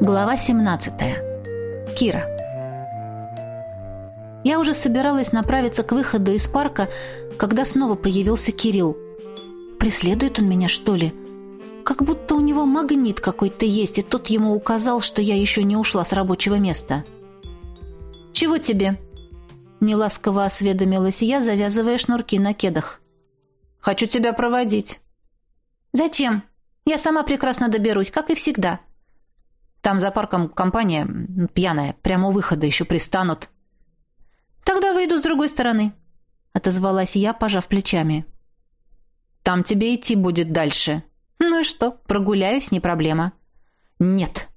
Глава 17. Кира. Я уже собиралась направиться к выходу из парка, когда снова появился Кирилл. Преследует он меня, что ли? Как будто у него магнит какой-то есть, и тот ему указал, что я еще не ушла с рабочего места. «Чего тебе?» Неласково осведомилась я, завязывая шнурки на кедах. «Хочу тебя проводить». «Зачем? Я сама прекрасно доберусь, как и всегда». Там за парком компания пьяная, прямо у выхода еще пристанут. Тогда выйду с другой стороны, отозвалась я, пожав плечами. Там тебе идти будет дальше. Ну и что? Прогуляюсь, не проблема. Нет,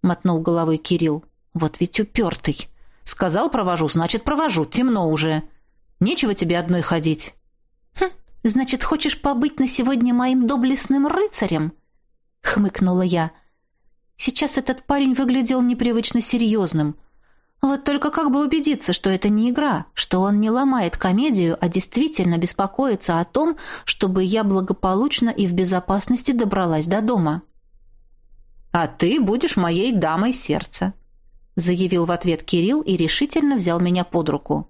мотнул головой Кирилл. Вот ведь упертый. Сказал провожу, значит провожу. Темно уже. Нечего тебе одной ходить. Хм, значит, хочешь побыть на сегодня моим доблестным рыцарем? хмыкнула я. Сейчас этот парень выглядел непривычно серьезным. Вот только как бы убедиться, что это не игра, что он не ломает комедию, а действительно беспокоится о том, чтобы я благополучно и в безопасности добралась до дома. «А ты будешь моей дамой сердца», — заявил в ответ Кирилл и решительно взял меня под руку.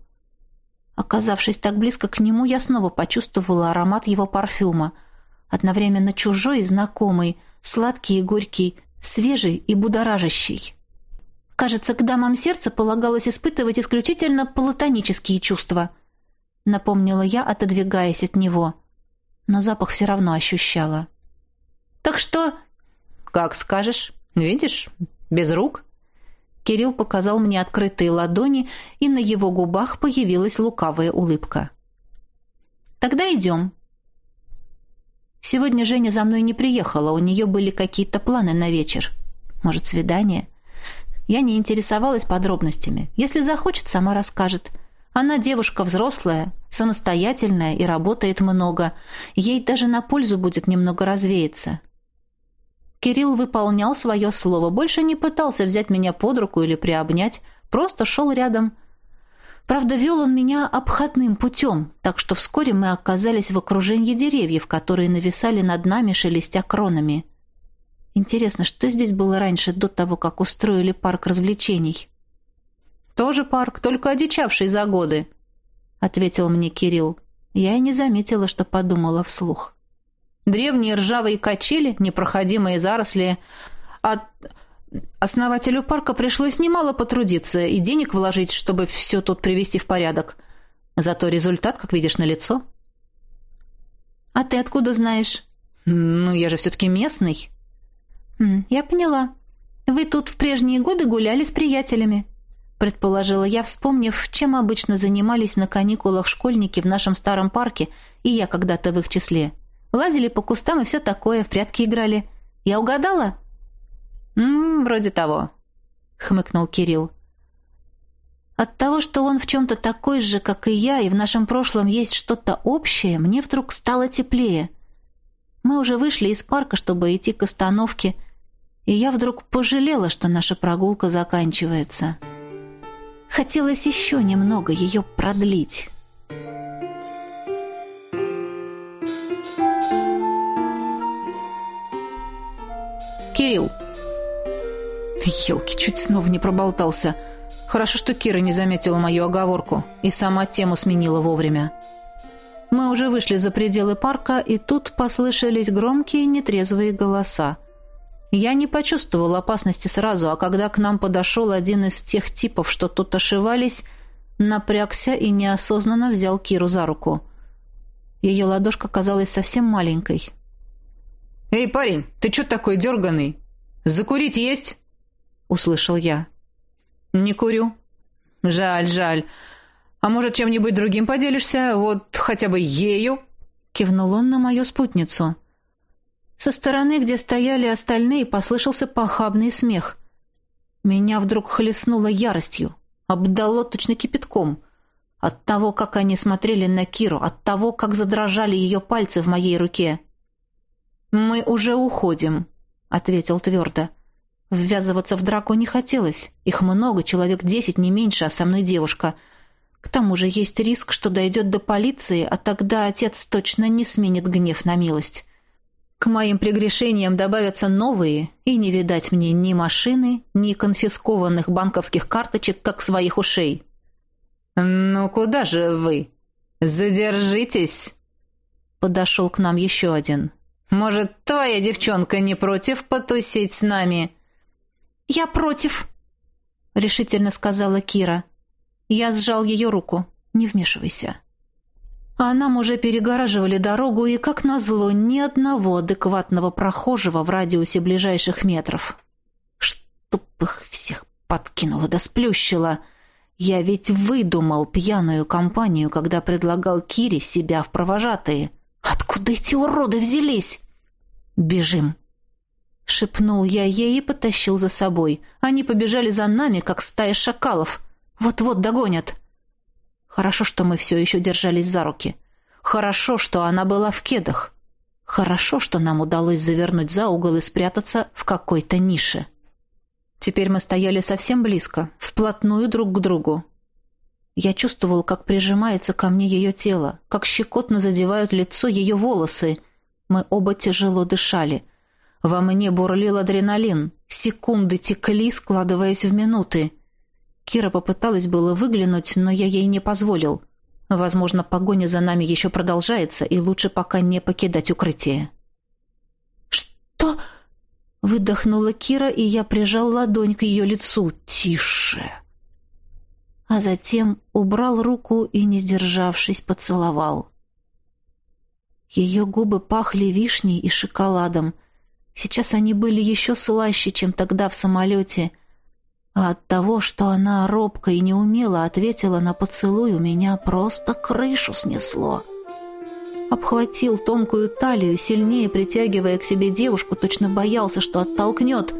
Оказавшись так близко к нему, я снова почувствовала аромат его парфюма, одновременно чужой и знакомый, сладкий и горький, свежий и будоражащий. Кажется, к дамам сердца полагалось испытывать исключительно платонические чувства. Напомнила я, отодвигаясь от него. Но запах все равно ощущала. «Так что...» «Как скажешь. Видишь, без рук». Кирилл показал мне открытые ладони, и на его губах появилась лукавая улыбка. «Тогда идем», Сегодня Женя за мной не приехала, у нее были какие-то планы на вечер. Может, свидание? Я не интересовалась подробностями. Если захочет, сама расскажет. Она девушка взрослая, самостоятельная и работает много. Ей даже на пользу будет немного развеяться. Кирилл выполнял свое слово, больше не пытался взять меня под руку или приобнять, просто шел рядом, Правда, вел он меня обходным путем, так что вскоре мы оказались в окружении деревьев, которые нависали над нами, шелестя кронами. Интересно, что здесь было раньше, до того, как устроили парк развлечений? «Тоже парк, только одичавший за годы», — ответил мне Кирилл. Я и не заметила, что подумала вслух. «Древние ржавые качели, непроходимые заросли, а Основателю парка пришлось немало потрудиться и денег вложить, чтобы все тут привести в порядок. Зато результат, как видишь, налицо. А ты откуда знаешь? Ну, я же все-таки местный. Я поняла. Вы тут в прежние годы гуляли с приятелями, предположила я, вспомнив, чем обычно занимались на каникулах школьники в нашем старом парке, и я когда-то в их числе. Лазили по кустам и все такое, в прятки играли. Я угадала? «М вроде того», — хмыкнул Кирилл. От того, что он в чем-то такой же, как и я, и в нашем прошлом есть что-то общее, мне вдруг стало теплее. Мы уже вышли из парка, чтобы идти к остановке, и я вдруг пожалела, что наша прогулка заканчивается. Хотелось еще немного ее продлить». «Кирилл, Елки, чуть снова не проболтался. Хорошо, что Кира не заметила мою оговорку и сама тему сменила вовремя. Мы уже вышли за пределы парка, и тут послышались громкие нетрезвые голоса. Я не почувствовал опасности сразу, а когда к нам подошел один из тех типов, что тут ошивались, напрягся и неосознанно взял Киру за руку. Ее ладошка казалась совсем маленькой. «Эй, парень, ты что такой дерганый? Закурить есть?» Услышал я. Не курю. Жаль, жаль. А может, чем-нибудь другим поделишься? Вот хотя бы ею? Кивнул он на мою спутницу. Со стороны, где стояли остальные, послышался похабный смех. Меня вдруг хлестнуло яростью, обдало точно кипятком. От того, как они смотрели на Киру, от того, как задрожали ее пальцы в моей руке. «Мы уже уходим», — ответил твердо. Ввязываться в драку не хотелось. Их много, человек десять, не меньше, а со мной девушка. К тому же есть риск, что дойдет до полиции, а тогда отец точно не сменит гнев на милость. К моим прегрешениям добавятся новые, и не видать мне ни машины, ни конфискованных банковских карточек, как своих ушей. «Ну куда же вы? Задержитесь!» Подошел к нам еще один. «Может, твоя девчонка не против потусить с нами?» «Я против», — решительно сказала Кира. Я сжал ее руку. «Не вмешивайся». А нам уже перегораживали дорогу, и, как назло, ни одного адекватного прохожего в радиусе ближайших метров. Чтоб их всех подкинуло да сплющило. Я ведь выдумал пьяную компанию, когда предлагал Кире себя в провожатые. Откуда эти уроды взялись? Бежим. Шепнул я ей и потащил за собой. Они побежали за нами, как стая шакалов. Вот-вот догонят. Хорошо, что мы все еще держались за руки. Хорошо, что она была в кедах. Хорошо, что нам удалось завернуть за угол и спрятаться в какой-то нише. Теперь мы стояли совсем близко, вплотную друг к другу. Я чувствовал, как прижимается ко мне ее тело, как щекотно задевают лицо ее волосы. Мы оба тяжело дышали. Во мне бурлил адреналин. Секунды текли, складываясь в минуты. Кира попыталась было выглянуть, но я ей не позволил. Возможно, погоня за нами еще продолжается, и лучше пока не покидать укрытие. «Что?» — выдохнула Кира, и я прижал ладонь к ее лицу. «Тише!» А затем убрал руку и, не сдержавшись, поцеловал. Ее губы пахли вишней и шоколадом. Сейчас они были еще слаще, чем тогда в самолете — а от того, что она робко и неумело ответила на поцелуй, у меня просто крышу снесло. Обхватил тонкую талию, сильнее притягивая к себе девушку, точно боялся, что оттолкнет.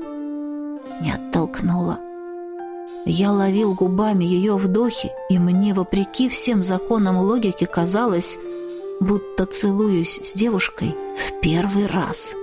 Не оттолкнула. Я ловил губами ее вдохи, и мне, вопреки всем законам логики, казалось, будто целуюсь с девушкой в первый раз.